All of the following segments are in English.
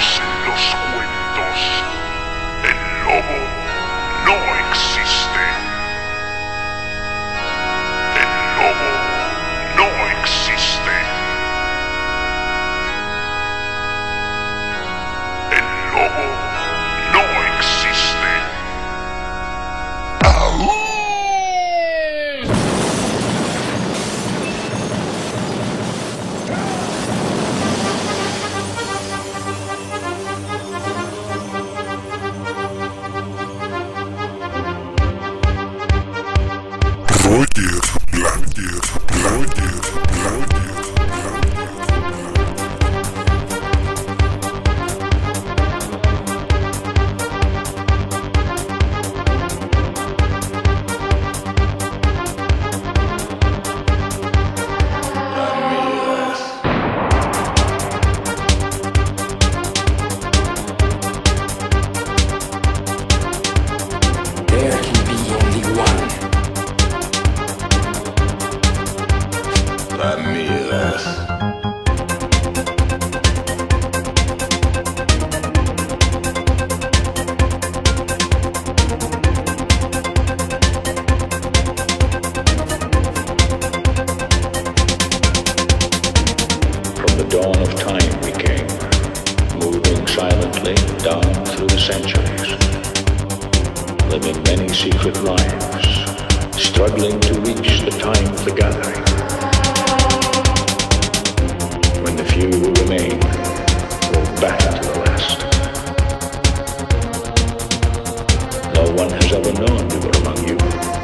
los Cuentos. El lobo one has ever known we were among you.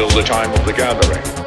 until the time of the gathering.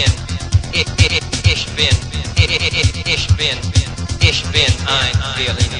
bin, ich bin, ich bin, ich bin, ich bin ein Berliner.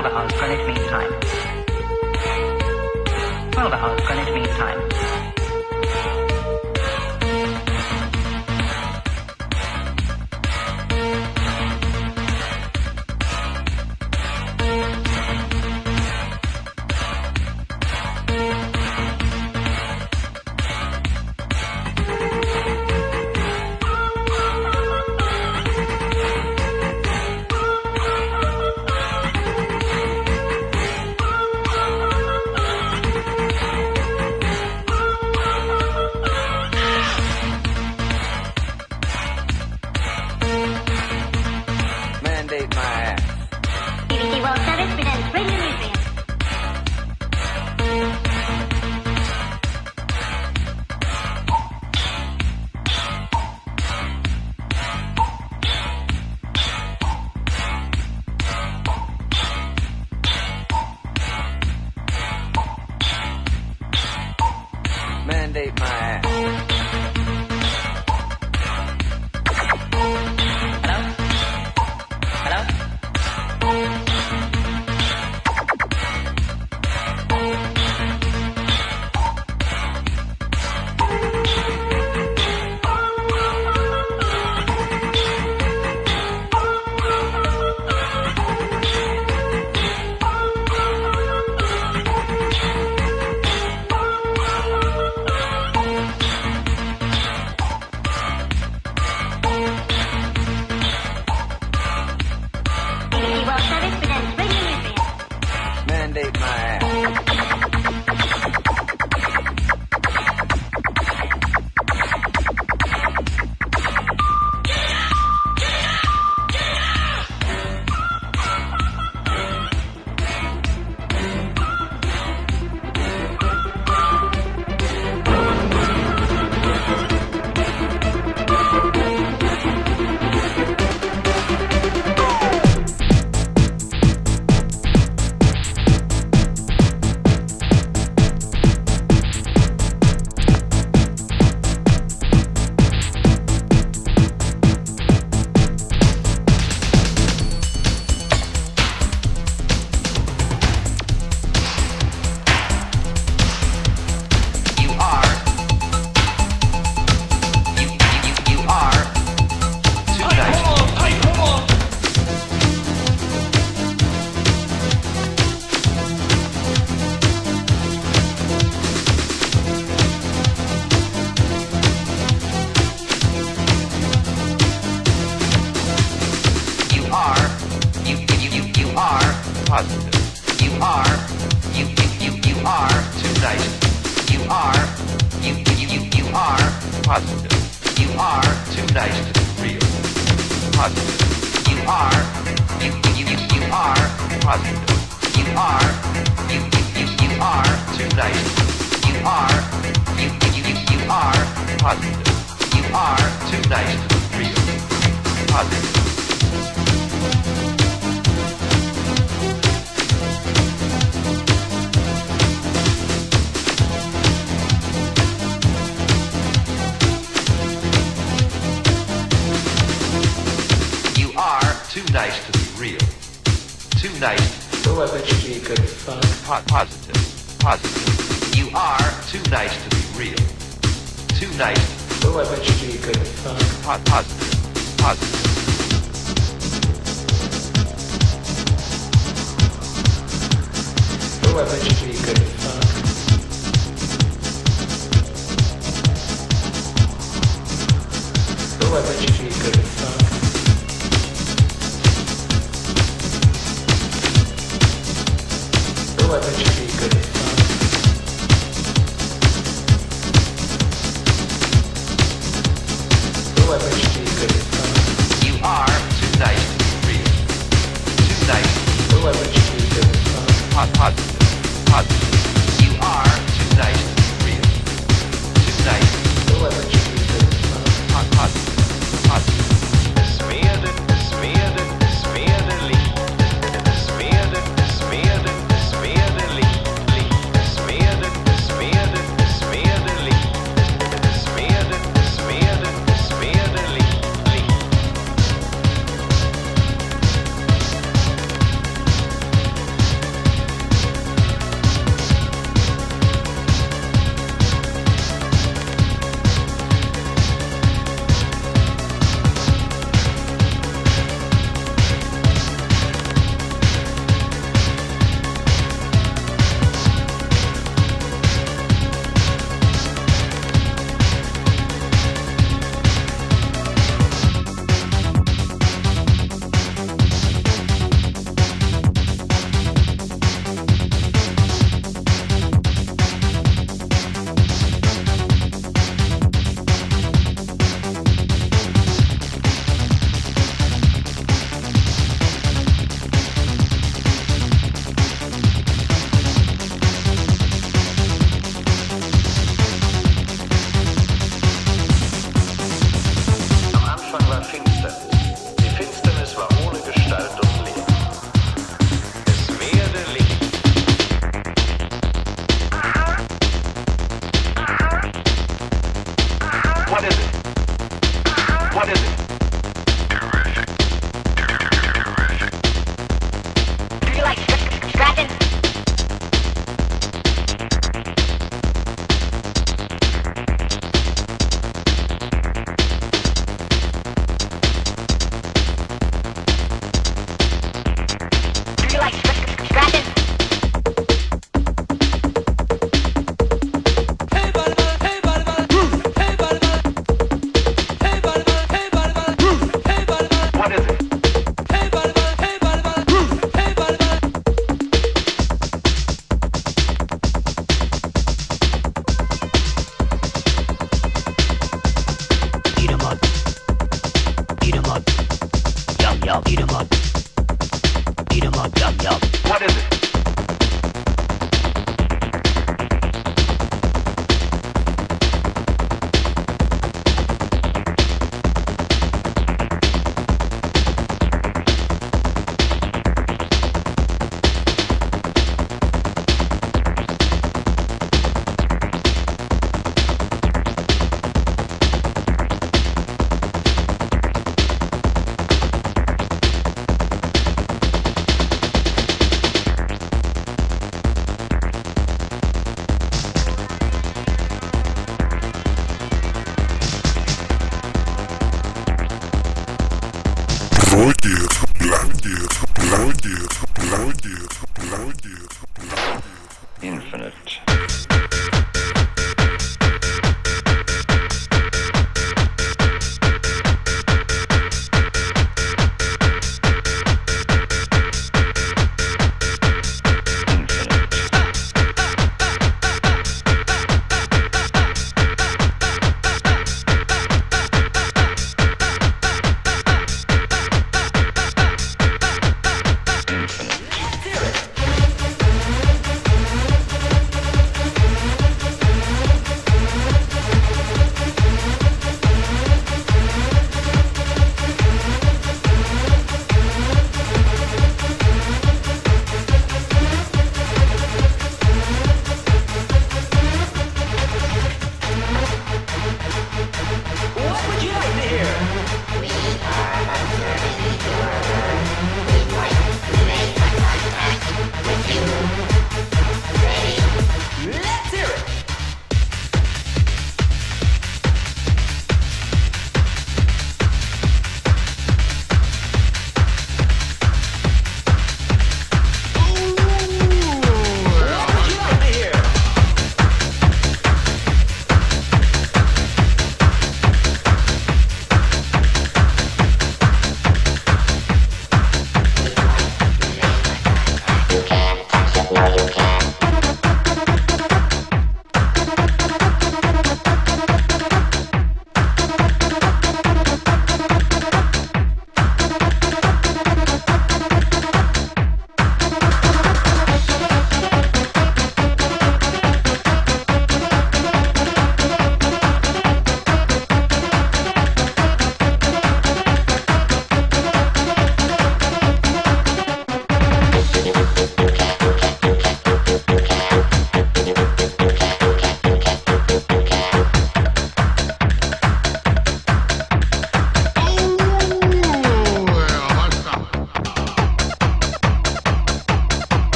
Build the house, greenwich mean time. House, greenwich mean time. night. So I bet you'd be a good fun. Po- positive. Positive. You are too nice to be real. Too nice. So I bet you'd be a good fun. Po- positive. Positive. I bet you'd be good fun. I bet you'd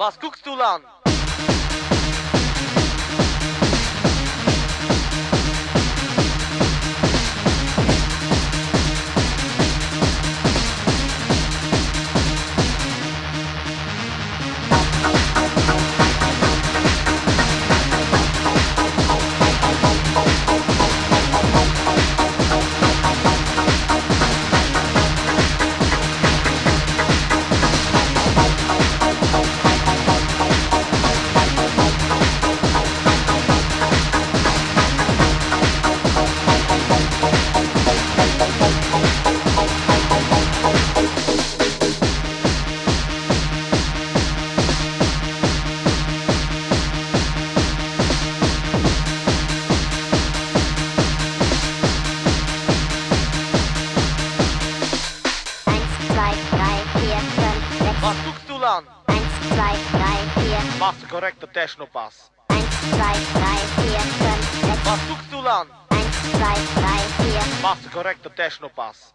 Was guckst du lang? Was suchst du lang? 1, 2, 3, 4. Machst du korrekter Technopass? 1, 2, 3, 4, 5, 6. Was suchst du lang? 1, 2, 3, 4. Machst du korrekter Technopass?